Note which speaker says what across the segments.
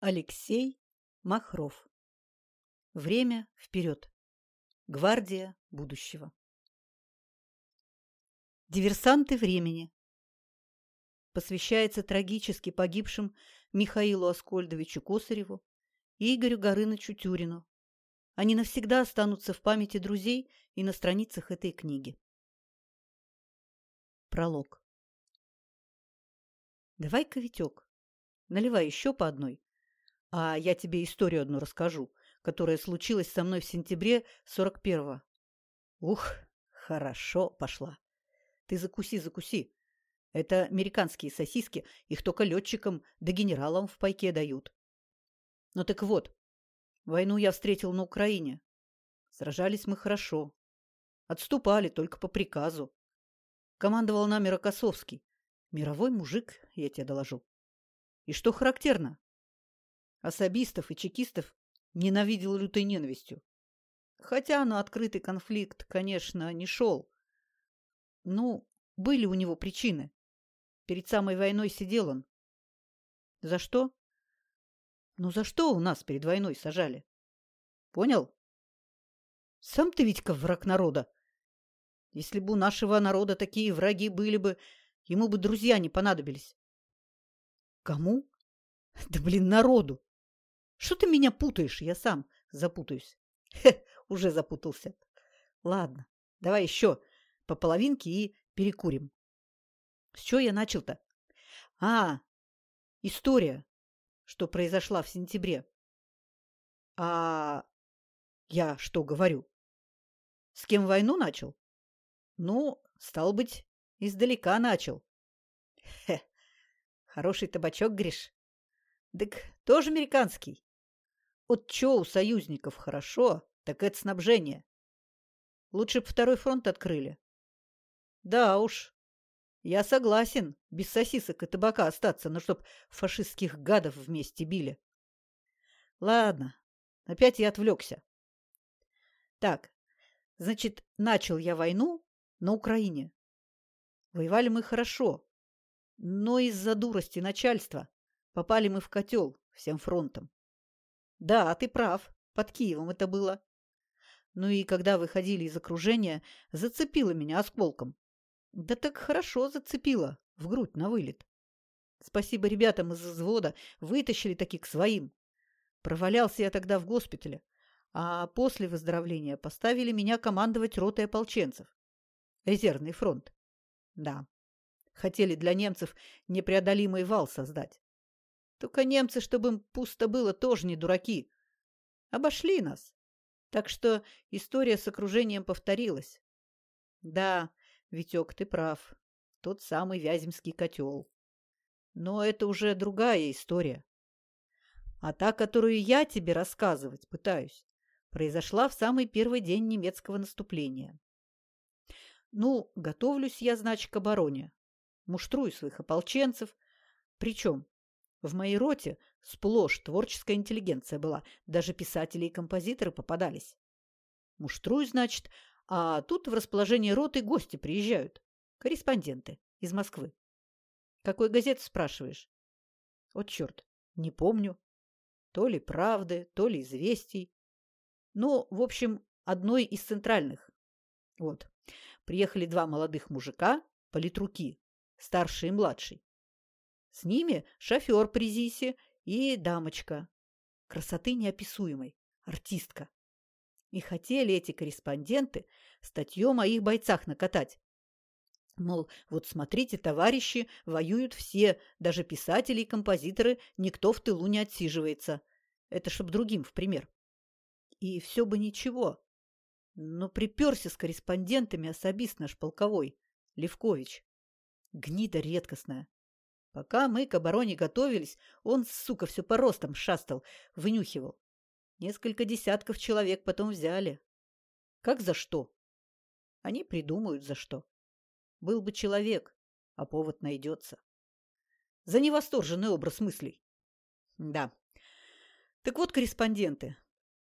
Speaker 1: Алексей Махров. Время вперед. Гвардия будущего. Диверсанты времени. Посвящается трагически погибшим Михаилу Аскольдовичу Косареву и Игорю Горынычу Тюрину. Они навсегда останутся в памяти друзей и на страницах этой книги. Пролог. Давай-ка, Витек, наливай еще по одной, а я тебе историю одну расскажу, которая случилась со мной в сентябре 41-го. Ух, хорошо пошла. Ты закуси, закуси. Это американские сосиски, их только летчикам да генералам в пайке дают. Ну так вот, войну я встретил на Украине. Сражались мы хорошо. Отступали только по приказу. Командовал нами Рокоссовский. Мировой мужик, я тебе доложу. И что характерно? Особистов и чекистов ненавидел лютой ненавистью. Хотя на открытый конфликт, конечно, не шел. Ну, были у него причины. Перед самой войной сидел он. За что? Ну, за что у нас перед войной сажали? Понял? Сам ты, Витька, враг народа. Если бы у нашего народа такие враги были бы, Ему бы друзья не понадобились. Кому? Да, блин, народу. Что ты меня путаешь? Я сам запутаюсь. Хе, уже запутался. Ладно, давай еще по половинке и перекурим. С чего я начал-то? А, история, что произошла в сентябре. А я что говорю? С кем войну начал? Ну, стал быть, Издалека начал. Хе, хороший табачок, Гриш. Дык, тоже американский. Вот чё у союзников хорошо, так это снабжение. Лучше бы второй фронт открыли. Да уж, я согласен, без сосисок и табака остаться, но чтоб фашистских гадов вместе били. Ладно, опять я отвлекся. Так, значит, начал я войну на Украине. Воевали мы хорошо, но из-за дурости начальства попали мы в котел всем фронтом. Да, ты прав, под Киевом это было. Ну и когда выходили из окружения, зацепило меня осколком. Да так хорошо зацепило, в грудь на вылет. Спасибо ребятам из взвода, вытащили таки к своим. Провалялся я тогда в госпитале, а после выздоровления поставили меня командовать ротой ополченцев. Резервный фронт. Да, хотели для немцев непреодолимый вал создать. Только немцы, чтобы им пусто было, тоже не дураки. Обошли нас. Так что история с окружением повторилась. Да, Витек, ты прав. Тот самый Вяземский котел. Но это уже другая история. А та, которую я тебе рассказывать пытаюсь, произошла в самый первый день немецкого наступления. Ну, готовлюсь я, значит, к обороне. Муштрую своих ополченцев. Причем в моей роте сплошь творческая интеллигенция была. Даже писатели и композиторы попадались. Муштрую, значит, а тут в расположение роты гости приезжают. Корреспонденты из Москвы. Какой газеты спрашиваешь? Вот черт, не помню. То ли правды, то ли известий. Ну, в общем, одной из центральных. Вот. Приехали два молодых мужика, политруки, старший и младший. С ними шофер при ЗИСе и дамочка. Красоты неописуемой, артистка. И хотели эти корреспонденты статью о моих бойцах накатать. Мол, вот смотрите, товарищи, воюют все, даже писатели и композиторы, никто в тылу не отсиживается. Это чтоб другим в пример. И все бы ничего, но приперся с корреспондентами особист наш полковой, Левкович. Гнида редкостная. Пока мы к обороне готовились, он, сука, все по ростам шастал, вынюхивал. Несколько десятков человек потом взяли. Как за что? Они придумают за что. Был бы человек, а повод найдется. За невосторженный образ мыслей. Да. Так вот, корреспонденты,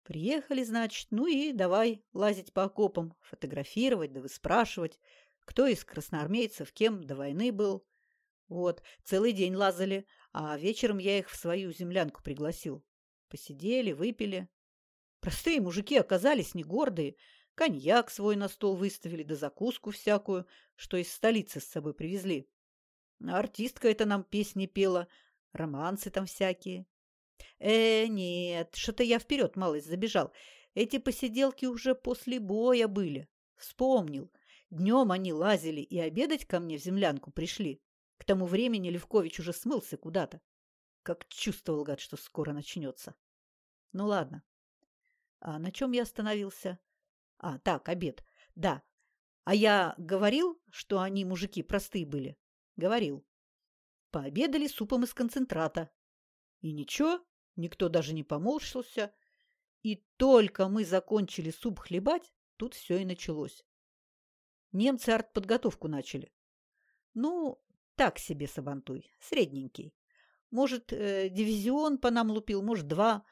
Speaker 1: Приехали, значит, ну и давай лазить по окопам, фотографировать да выспрашивать, кто из красноармейцев кем до войны был. Вот, целый день лазали, А вечером я их в свою землянку пригласил. Посидели, выпили. Простые мужики оказались не гордые. Коньяк свой на стол выставили, да закуску всякую, что из столицы с собой привезли. Артистка это нам песни пела, романсы там всякие. Э, нет, что-то я вперед малость забежал. Эти посиделки уже после боя были. Вспомнил. Днем они лазили и обедать ко мне в землянку пришли. К тому времени Левкович уже смылся куда-то. Как чувствовал, гад, что скоро начнется. Ну ладно. А на чем я остановился? А, так, обед. Да. А я говорил, что они мужики простые были? Говорил. Пообедали супом из концентрата. И ничего, никто даже не помолчился. И только мы закончили суп хлебать, тут все и началось. Немцы артподготовку начали. Ну, так себе Сабантуй, средненький. Может, э, дивизион по нам лупил, может, два.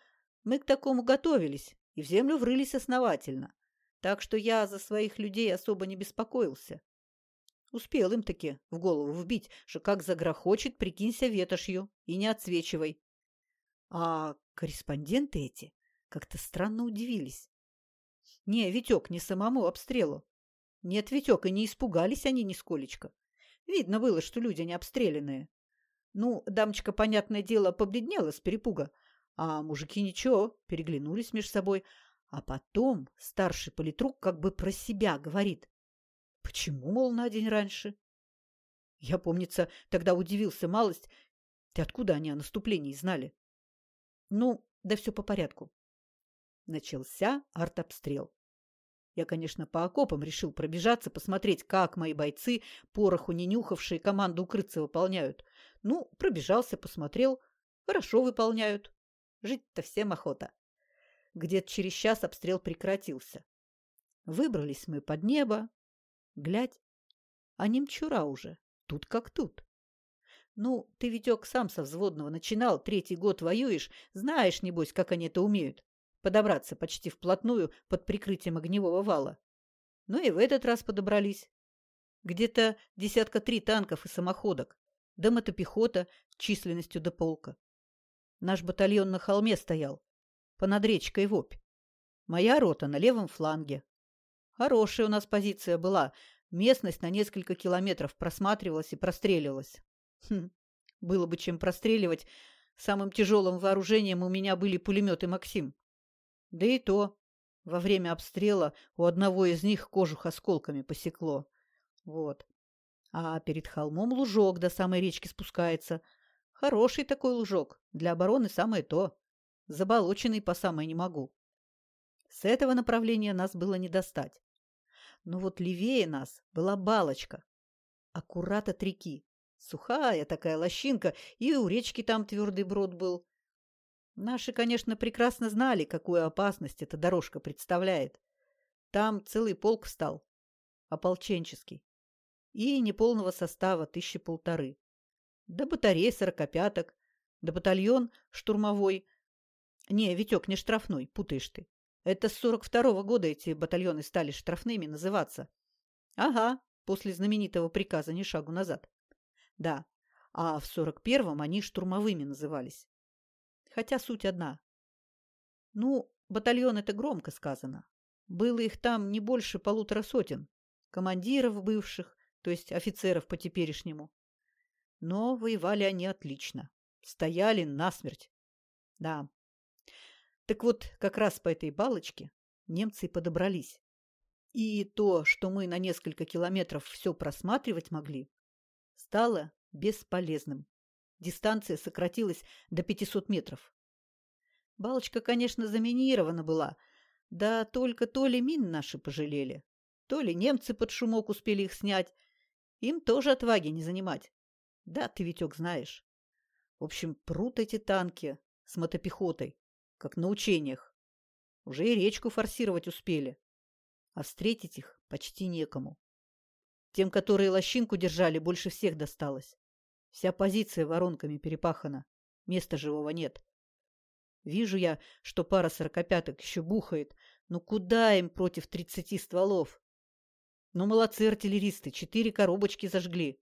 Speaker 1: Мы к такому готовились и в землю врылись основательно. Так что я за своих людей особо не беспокоился. Успел им таки в голову вбить, что как загрохочет, прикинься ветошью и не отсвечивай. А корреспонденты эти как-то странно удивились. Не, Витек, не самому обстрелу. Нет, Витек, и не испугались они нисколечко. Видно было, что люди не обстрелянные. Ну, дамочка, понятное дело, побледнела с перепуга, а мужики ничего, переглянулись между собой. А потом старший политрук как бы про себя говорит. Почему, мол, на день раньше? Я, помнится, тогда удивился малость. Ты откуда они о наступлении знали? Ну, да все по порядку. Начался артобстрел. Я, конечно, по окопам решил пробежаться, посмотреть, как мои бойцы, пороху не нюхавшие, команду укрыться выполняют. Ну, пробежался, посмотрел. Хорошо выполняют. Жить-то всем охота. Где-то через час обстрел прекратился. Выбрались мы под небо, Глядь, а немчура уже, тут как тут. Ну, ты, Витек, сам со взводного начинал, третий год воюешь, знаешь, небось, как они это умеют. Подобраться почти вплотную под прикрытием огневого вала. Ну и в этот раз подобрались. Где-то десятка три танков и самоходок, да мотопехота численностью до полка. Наш батальон на холме стоял, понад речкой Вопь. Моя рота на левом фланге, Хорошая у нас позиция была. Местность на несколько километров просматривалась и простреливалась. Хм, было бы чем простреливать. Самым тяжелым вооружением у меня были пулеметы «Максим». Да и то. Во время обстрела у одного из них кожух осколками посекло. Вот. А перед холмом лужок до самой речки спускается. Хороший такой лужок. Для обороны самое то. Заболоченный по самое не могу. С этого направления нас было не достать. Но вот левее нас была балочка. Аккурат от реки. Сухая такая лощинка, и у речки там твердый брод был. Наши, конечно, прекрасно знали, какую опасность эта дорожка представляет. Там целый полк встал. Ополченческий. И неполного состава тысячи полторы. Да батареи сорокопяток, да батальон штурмовой. Не, Витек, не штрафной, путаешь ты. Это с 42-го года эти батальоны стали штрафными называться. Ага, после знаменитого приказа «Ни шагу назад». Да, а в 41-м они штурмовыми назывались. Хотя суть одна. Ну, батальон – это громко сказано. Было их там не больше полутора сотен. Командиров бывших, то есть офицеров по теперешнему. Но воевали они отлично. Стояли насмерть. Да, так вот, как раз по этой балочке немцы подобрались. И то, что мы на несколько километров все просматривать могли, стало бесполезным. Дистанция сократилась до 500 метров. Балочка, конечно, заминирована была, да только то ли мин наши пожалели, то ли немцы под шумок успели их снять. Им тоже отваги не занимать. Да, ты, Витек, знаешь. В общем, прут эти танки с мотопехотой как на учениях. Уже и речку форсировать успели. А встретить их почти некому. Тем, которые лощинку держали, больше всех досталось. Вся позиция воронками перепахана. Места живого нет. Вижу я, что пара сорокопяток еще бухает. Ну куда им против тридцати стволов? Ну молодцы артиллеристы, четыре коробочки зажгли.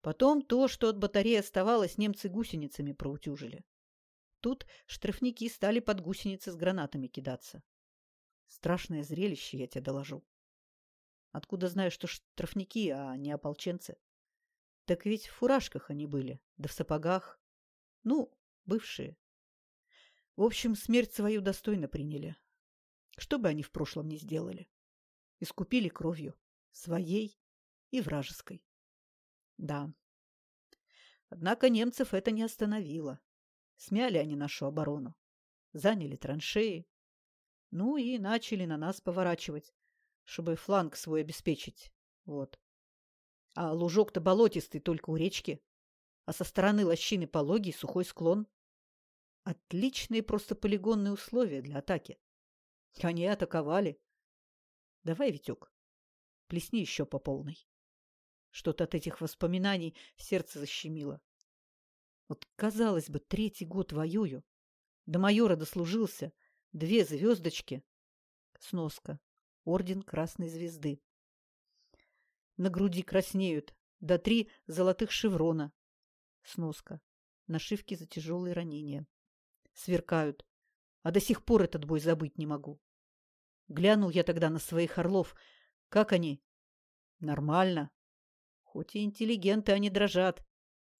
Speaker 1: Потом то, что от батареи оставалось, немцы гусеницами проутюжили. Тут штрафники стали под гусеницы с гранатами кидаться. Страшное зрелище, я тебе доложу. Откуда знаю, что штрафники, а не ополченцы? Так ведь в фуражках они были, да в сапогах. Ну, бывшие. В общем, смерть свою достойно приняли. Что бы они в прошлом не сделали. Искупили кровью. Своей и вражеской. Да. Однако немцев это не остановило. Смяли они нашу оборону. Заняли траншеи. Ну и начали на нас поворачивать, чтобы фланг свой обеспечить. Вот. А лужок-то болотистый только у речки, а со стороны лощины пологий сухой склон. Отличные просто полигонные условия для атаки. Они атаковали. Давай, Витек, плесни еще по полной. Что-то от этих воспоминаний сердце защемило. Вот, казалось бы, третий год воюю. До майора дослужился. Две звездочки. Сноска. Орден Красной Звезды. На груди краснеют. До три золотых шеврона. Сноска. Нашивки за тяжелые ранения. Сверкают. А до сих пор этот бой забыть не могу. Глянул я тогда на своих орлов. Как они? Нормально. Хоть и интеллигенты, они дрожат.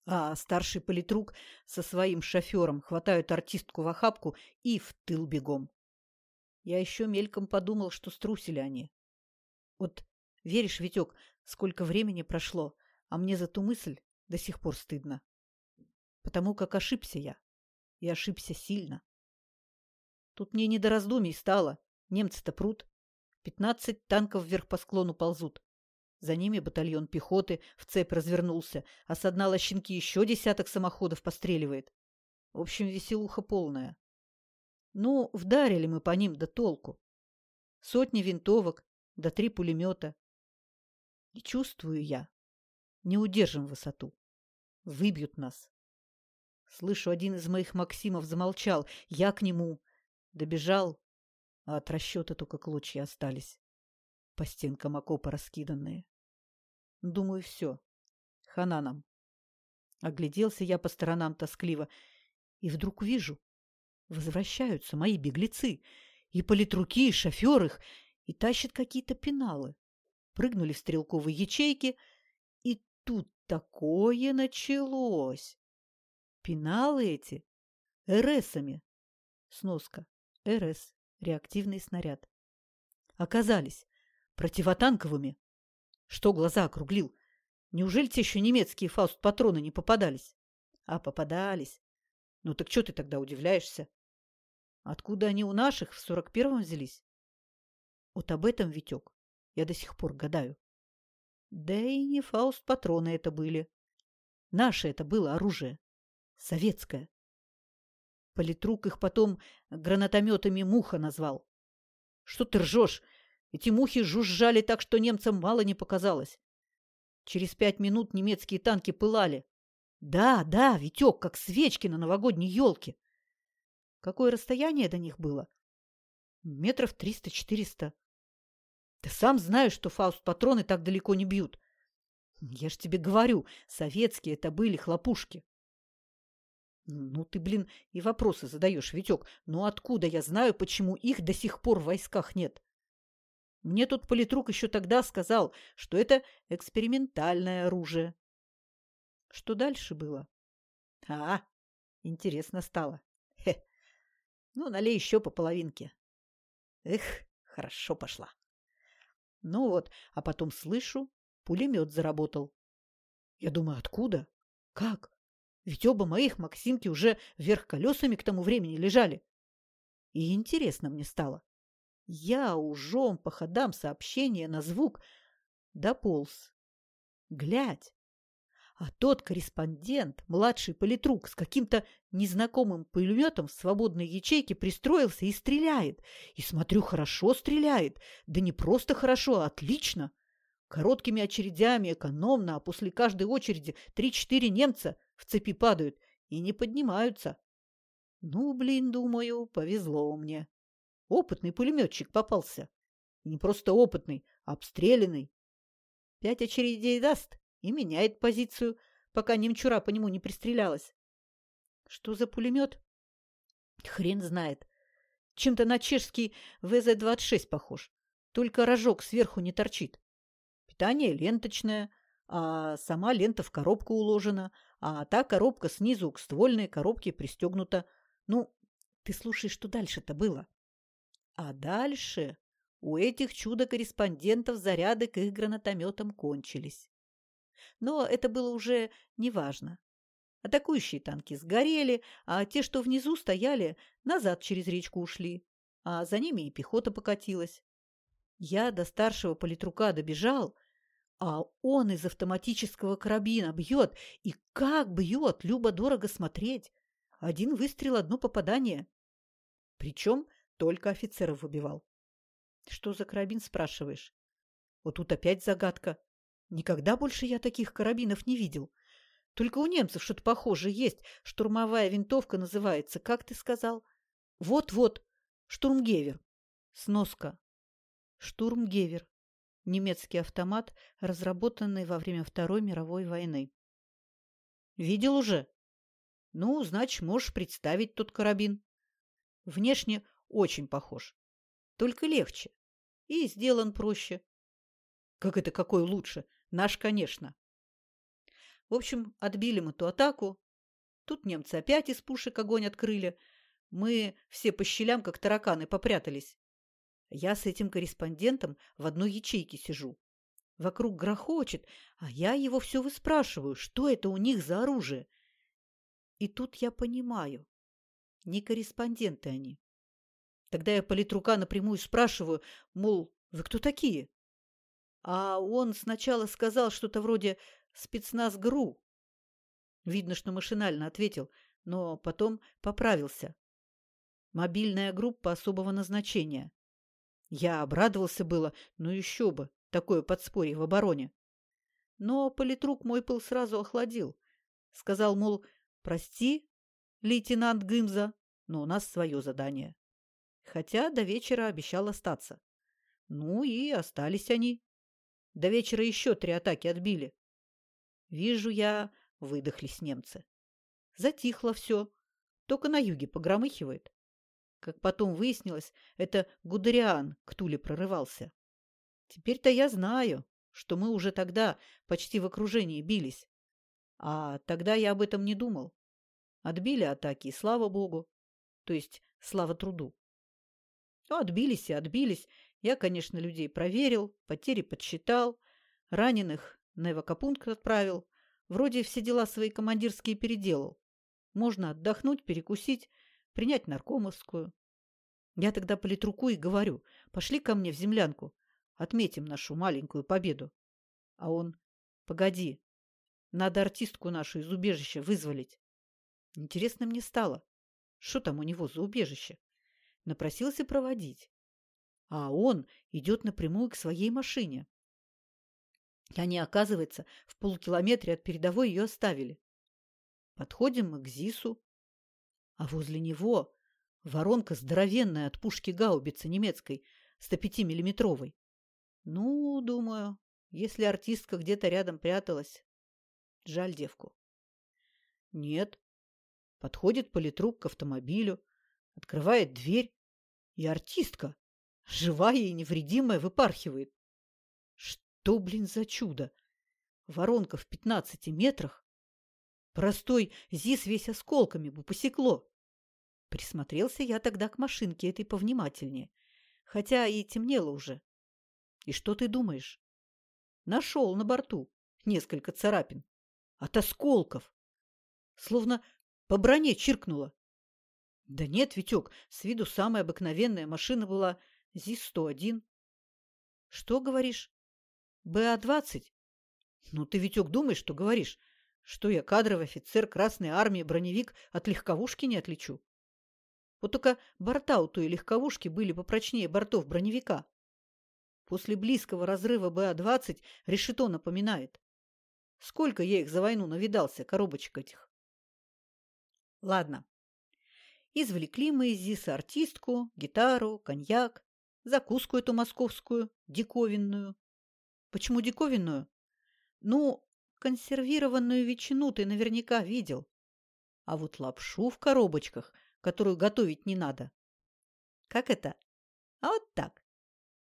Speaker 1: А старший политрук со своим шофером хватают артистку в охапку и в тыл бегом. Я еще мельком подумал, что струсили они. Вот веришь, Витек, сколько времени прошло, а мне за ту мысль до сих пор стыдно. Потому как ошибся я. И ошибся сильно. Тут мне не до раздумий стало. Немцы-то прут. Пятнадцать танков вверх по склону ползут. За ними батальон пехоты в цепь развернулся, а с дна лощинки еще десяток самоходов постреливает. В общем, веселуха полная. Ну, вдарили мы по ним до толку. Сотни винтовок, да три пулемета. И чувствую я, не удержим высоту. Выбьют нас. Слышу, один из моих Максимов замолчал. Я к нему. Добежал, а от расчета только клочья остались. По стенкам окопа раскиданные. Думаю, все. Хана нам. Огляделся я по сторонам тоскливо, и вдруг вижу. Возвращаются мои беглецы, и политруки, и шофер их, и тащат какие-то пеналы. Прыгнули в стрелковые ячейки, и тут такое началось. Пеналы эти РСами. Сноска. РС. Реактивный снаряд. Оказались противотанковыми. Что глаза округлил? Неужели те еще немецкие фауст-патроны не попадались? А попадались. Ну так что ты тогда удивляешься? Откуда они у наших в сорок первом взялись? Вот об этом, Витек, я до сих пор гадаю. Да и не фауст-патроны это были. Наше это было оружие. Советское. Политрук их потом гранатометами «Муха» назвал. Что ты ржешь? Эти мухи жужжали так, что немцам мало не показалось. Через пять минут немецкие танки пылали. Да, да, Витек, как свечки на новогодней елке. Какое расстояние до них было? Метров триста-четыреста. Ты сам знаешь, что фауст-патроны так далеко не бьют. Я ж тебе говорю, советские это были хлопушки. Ну ты, блин, и вопросы задаешь, Витек. Ну откуда я знаю, почему их до сих пор в войсках нет? Мне тут политрук еще тогда сказал, что это экспериментальное оружие. Что дальше было? А, интересно стало. Хе. Ну, налей еще по половинке. Эх, хорошо пошла. Ну вот, а потом слышу, пулемет заработал. Я думаю, откуда? Как? Ведь оба моих Максимки уже вверх колесами к тому времени лежали. И интересно мне стало. Я ужом по ходам сообщения на звук дополз. Глядь! А тот корреспондент, младший политрук, с каким-то незнакомым пулеметом в свободной ячейке пристроился и стреляет. И, смотрю, хорошо стреляет. Да не просто хорошо, а отлично. Короткими очередями, экономно, а после каждой очереди три-четыре немца в цепи падают и не поднимаются. Ну, блин, думаю, повезло мне. Опытный пулеметчик попался. И не просто опытный, а обстрелянный. Пять очередей даст и меняет позицию, пока немчура по нему не пристрелялась. Что за пулемет? Хрен знает. Чем-то на чешский ВЗ-26 похож. Только рожок сверху не торчит. Питание ленточное, а сама лента в коробку уложена, а та коробка снизу к ствольной коробке пристегнута. Ну, ты слушай, что дальше-то было. А дальше у этих чудо-корреспондентов заряды к их гранатометам кончились. Но это было уже неважно. Атакующие танки сгорели, а те, что внизу стояли, назад через речку ушли. А за ними и пехота покатилась. Я до старшего политрука добежал, а он из автоматического карабина бьет. И как бьет, любо-дорого смотреть. Один выстрел, одно попадание. Причем только офицеров выбивал. Что за карабин, спрашиваешь? Вот тут опять загадка. Никогда больше я таких карабинов не видел. Только у немцев что-то похожее есть. Штурмовая винтовка называется. Как ты сказал? Вот-вот. Штурмгевер. Сноска. Штурмгевер. Немецкий автомат, разработанный во время Второй мировой войны. Видел уже? Ну, значит, можешь представить тот карабин. Внешне очень похож. Только легче. И сделан проще. Как это какой лучше? Наш, конечно. В общем, отбили мы ту атаку. Тут немцы опять из пушек огонь открыли. Мы все по щелям, как тараканы, попрятались. Я с этим корреспондентом в одной ячейке сижу. Вокруг грохочет, а я его все выспрашиваю, что это у них за оружие. И тут я понимаю, не корреспонденты они. Тогда я политрука напрямую спрашиваю, мол, вы кто такие? А он сначала сказал что-то вроде спецназ ГРУ. Видно, что машинально ответил, но потом поправился. Мобильная группа особого назначения. Я обрадовался было, но еще бы, такое подспорье в обороне. Но политрук мой пыл сразу охладил. Сказал, мол, прости, лейтенант Гымза, но у нас свое задание. Хотя до вечера обещал остаться. Ну и остались они. До вечера еще три атаки отбили. Вижу я, выдохлись немцы. Затихло все. Только на юге погромыхивает. Как потом выяснилось, это Гудериан к Туле прорывался. Теперь-то я знаю, что мы уже тогда почти в окружении бились. А тогда я об этом не думал. Отбили атаки, слава богу. То есть, слава труду. Ну, отбились и отбились. Я, конечно, людей проверил, потери подсчитал, раненых на эвакопункт отправил. Вроде все дела свои командирские переделал. Можно отдохнуть, перекусить, принять наркомовскую. Я тогда политруку и говорю, пошли ко мне в землянку, отметим нашу маленькую победу. А он, погоди, надо артистку нашу из убежища вызволить. Интересно мне стало, что там у него за убежище. Напросился проводить. А он идет напрямую к своей машине. Они, оказывается, в полукилометре от передовой ее оставили. Подходим мы к ЗИСу, а возле него воронка здоровенная от пушки гаубицы немецкой, 105-миллиметровой. Ну, думаю, если артистка где-то рядом пряталась, жаль девку. Нет. Подходит политрук к автомобилю, открывает дверь, и артистка, живая и невредимая, выпархивает. Что, блин, за чудо? Воронка в пятнадцати метрах? Простой ЗИС весь осколками бы посекло. Присмотрелся я тогда к машинке этой повнимательнее, хотя и темнело уже. И что ты думаешь? Нашел на борту несколько царапин. От осколков. Словно по броне чиркнуло. Да нет, Витек, с виду самая обыкновенная машина была ЗИС-101. Что говоришь? БА-20? Ну, ты, Витек, думаешь, что говоришь? Что я кадровый офицер Красной Армии, броневик от легковушки не отличу? Вот только борта у той легковушки были попрочнее бортов броневика. После близкого разрыва БА-20 решето напоминает. Сколько я их за войну навидался, коробочек этих. Ладно. Извлекли мы из ЗИСа артистку, гитару, коньяк, закуску эту московскую, диковинную. Почему диковинную? Ну, консервированную ветчину ты наверняка видел. А вот лапшу в коробочках, которую готовить не надо. Как это? А вот так.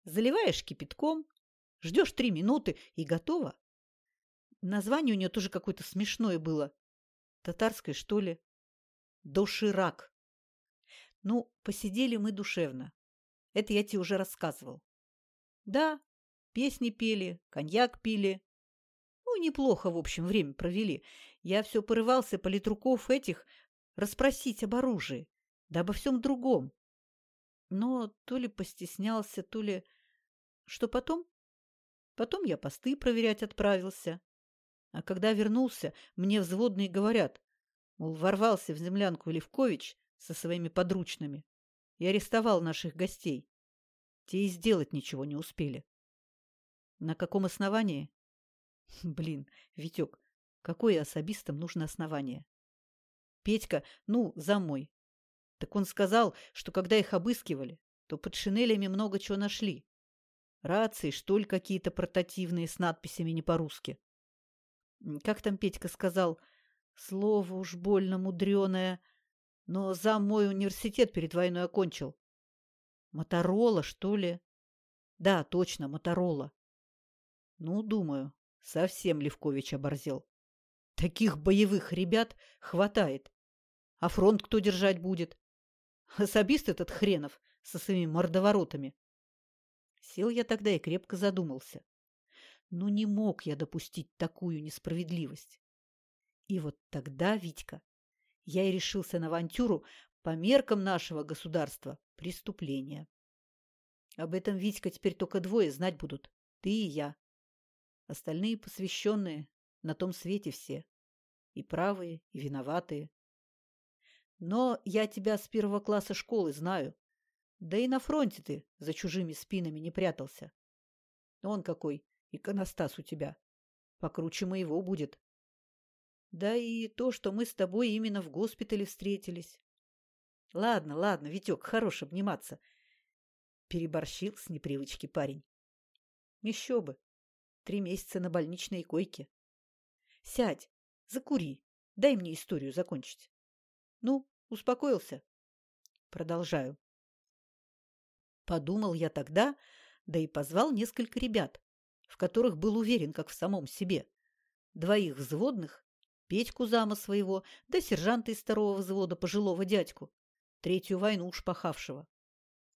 Speaker 1: Заливаешь кипятком, ждешь три минуты и готово. Название у нее тоже какое-то смешное было. Татарское, что ли? Доширак. Ну, посидели мы душевно. Это я тебе уже рассказывал. Да, песни пели, коньяк пили. Ну, неплохо, в общем, время провели. Я все порывался политруков этих расспросить об оружии, да обо всем другом. Но то ли постеснялся, то ли... Что потом? Потом я посты проверять отправился. А когда вернулся, мне взводные говорят, мол, ворвался в землянку Левкович со своими подручными и арестовал наших гостей. Те и сделать ничего не успели. На каком основании? Блин, Витек, какое особистам нужно основание? Петька, ну, за мой. Так он сказал, что когда их обыскивали, то под шинелями много чего нашли. Рации, что ли, какие-то портативные с надписями не по-русски. Как там Петька сказал? Слово уж больно мудреное. Но за мой университет перед войной окончил. Моторола, что ли? Да, точно, Моторола. Ну, думаю, совсем Левкович оборзел. Таких боевых ребят хватает. А фронт кто держать будет? Особист этот хренов со своими мордоворотами. Сел я тогда и крепко задумался. Ну, не мог я допустить такую несправедливость. И вот тогда, Витька, я и решился на авантюру по меркам нашего государства преступления. Об этом, Витька, теперь только двое знать будут. Ты и я. Остальные посвященные на том свете все. И правые, и виноватые. Но я тебя с первого класса школы знаю. Да и на фронте ты за чужими спинами не прятался. Он какой иконостас у тебя. Покруче моего будет. Да и то, что мы с тобой именно в госпитале встретились. Ладно, ладно, Витек, хорош обниматься. Переборщил с непривычки парень. Еще бы. Три месяца на больничной койке. Сядь, закури, дай мне историю закончить. Ну, успокоился? Продолжаю. Подумал я тогда, да и позвал несколько ребят, в которых был уверен, как в самом себе. Двоих взводных, Петьку зама своего, да сержанта из второго взвода, пожилого дядьку, третью войну уж пахавшего.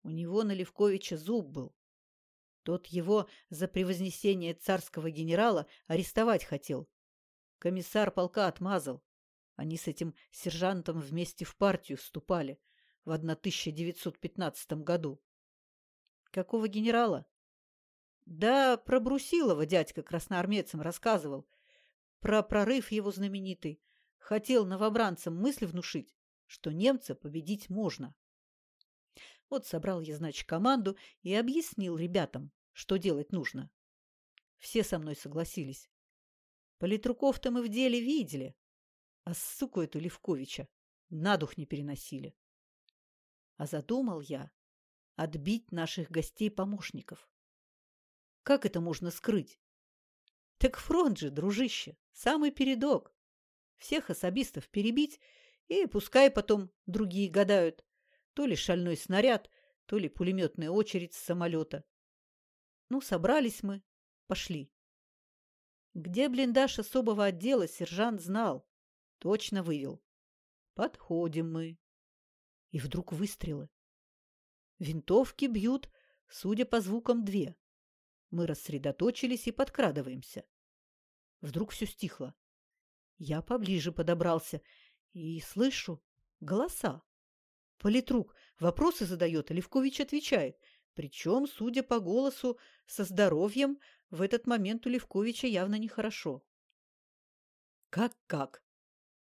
Speaker 1: У него на Левковича зуб был. Тот его за превознесение царского генерала арестовать хотел. Комиссар полка отмазал. Они с этим сержантом вместе в партию вступали в 1915 году. Какого генерала? Да, про Брусилова дядька красноармейцам рассказывал. Про прорыв его знаменитый. Хотел новобранцам мысль внушить, что немца победить можно. Вот собрал я, значит, команду и объяснил ребятам, что делать нужно. Все со мной согласились. Политруков-то мы в деле видели, а суку эту Левковича на дух не переносили. А задумал я отбить наших гостей-помощников. Как это можно скрыть? Так фронт же, дружище, самый передок. Всех особистов перебить, и пускай потом другие гадают, то ли шальной снаряд, то ли пулеметная очередь с самолета. Ну, собрались мы, пошли. Где блиндаж особого отдела сержант знал. Точно вывел. Подходим мы. И вдруг выстрелы. Винтовки бьют, судя по звукам, две. Мы рассредоточились и подкрадываемся. Вдруг все стихло. Я поближе подобрался и слышу голоса. Политрук вопросы задает, а Левкович отвечает. Причем, судя по голосу, со здоровьем в этот момент у Левковича явно нехорошо. Как-как?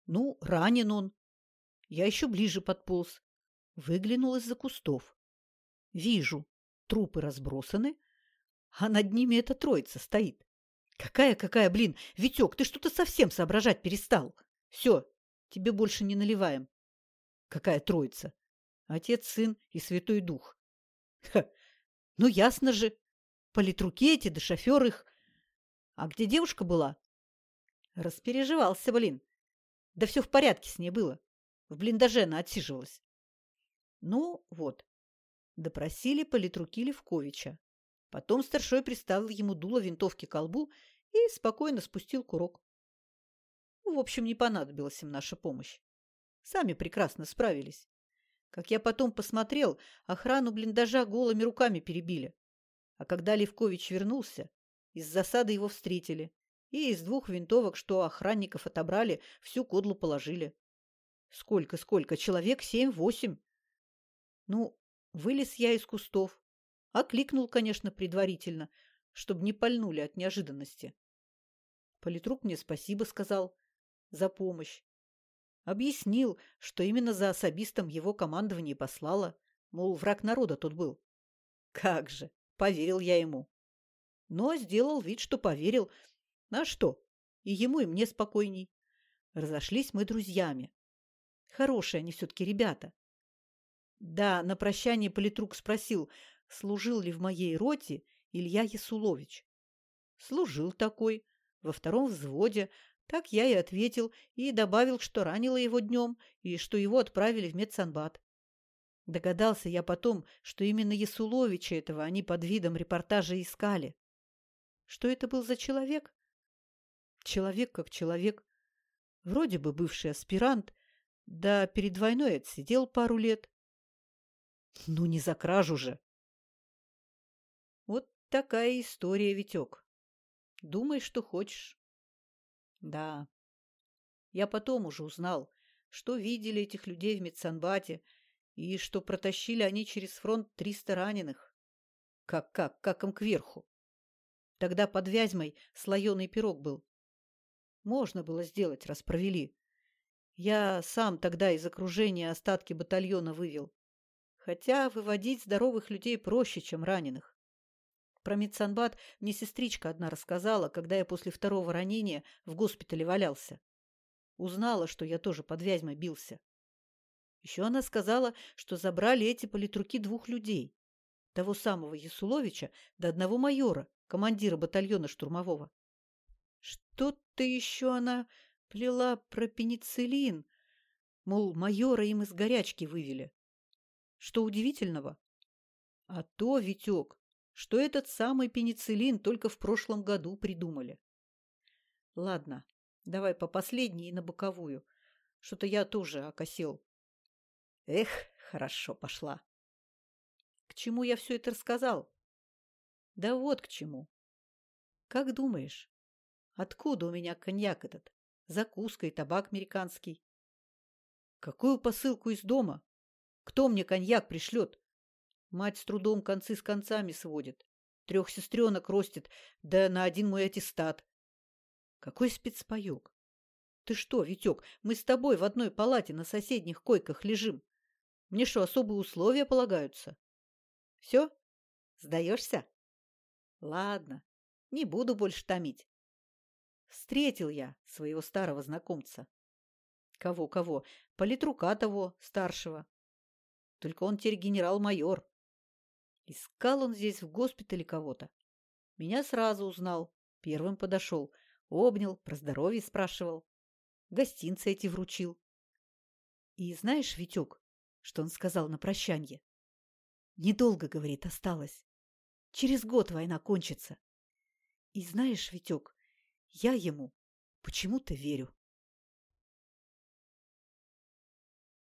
Speaker 1: Ну, ранен он. Я еще ближе подполз. Выглянул из-за кустов. Вижу, трупы разбросаны, а над ними эта троица стоит. Какая-какая, блин, Витек, ты что-то совсем соображать перестал. Все, тебе больше не наливаем. Какая троица? Отец, сын и Святой Дух. Ха, ну ясно же. Политруки эти, да шофер их. А где девушка была? Распереживался, блин. Да все в порядке с ней было. В блиндаже она отсиживалась. Ну, вот. Допросили политруки Левковича. Потом старшой приставил ему дуло винтовки к колбу и спокойно спустил курок. В общем, не понадобилась им наша помощь. Сами прекрасно справились. Как я потом посмотрел, охрану блиндажа голыми руками перебили. А когда Левкович вернулся, из засады его встретили. И из двух винтовок, что охранников отобрали, всю кодлу положили. Сколько-сколько? Человек семь-восемь. Ну, вылез я из кустов. Окликнул, конечно, предварительно, чтобы не пальнули от неожиданности. Политрук мне спасибо сказал за помощь. Объяснил, что именно за особистом его командование послало, мол, враг народа тут был. Как же, поверил я ему. Но сделал вид, что поверил. А что? И ему, и мне спокойней. Разошлись мы друзьями. Хорошие они все-таки ребята. Да, на прощание политрук спросил, служил ли в моей роте Илья Ясулович. Служил такой, во втором взводе. Так я и ответил, и добавил, что ранило его днем, и что его отправили в медсанбат. Догадался я потом, что именно Ясуловича этого они под видом репортажа искали. Что это был за человек? Человек как человек. Вроде бы бывший аспирант, да перед войной отсидел пару лет. Ну, не за кражу же. Такая история, Витек. Думай, что хочешь. Да. Я потом уже узнал, что видели этих людей в медсанбате и что протащили они через фронт триста раненых. Как-как, как им кверху. Тогда под Вязьмой слоеный пирог был. Можно было сделать, раз провели. Я сам тогда из окружения остатки батальона вывел. Хотя выводить здоровых людей проще, чем раненых. Про медсанбат мне сестричка одна рассказала, когда я после второго ранения в госпитале валялся. Узнала, что я тоже под Вязьмой бился. Еще она сказала, что забрали эти политруки двух людей. Того самого Ясуловича до одного майора, командира батальона штурмового. Что-то еще она плела про пенициллин, мол, майора им из горячки вывели. Что удивительного? А то, Витек, что этот самый пенициллин только в прошлом году придумали. Ладно, давай по последней и на боковую. Что-то я тоже окосел. Эх, хорошо пошла. К чему я все это рассказал? Да вот к чему. Как думаешь, откуда у меня коньяк этот? закуска и табак американский. Какую посылку из дома? Кто мне коньяк пришлет? Мать с трудом концы с концами сводит. Трех сестренок ростит, да на один мой аттестат. Какой спецпаек? Ты что, Витек, мы с тобой в одной палате на соседних койках лежим. Мне что, особые условия полагаются? Все? Сдаешься? Ладно, не буду больше томить. Встретил я своего старого знакомца. Кого-кого? Политрука того, старшего. Только он теперь генерал-майор. Искал он здесь в госпитале кого-то. Меня сразу узнал. Первым подошел. Обнял, про здоровье спрашивал. Гостинцы эти вручил. И знаешь, Витек, что он сказал на прощанье? Недолго, говорит, осталось. Через год война кончится. И знаешь, Витек, я ему почему-то верю.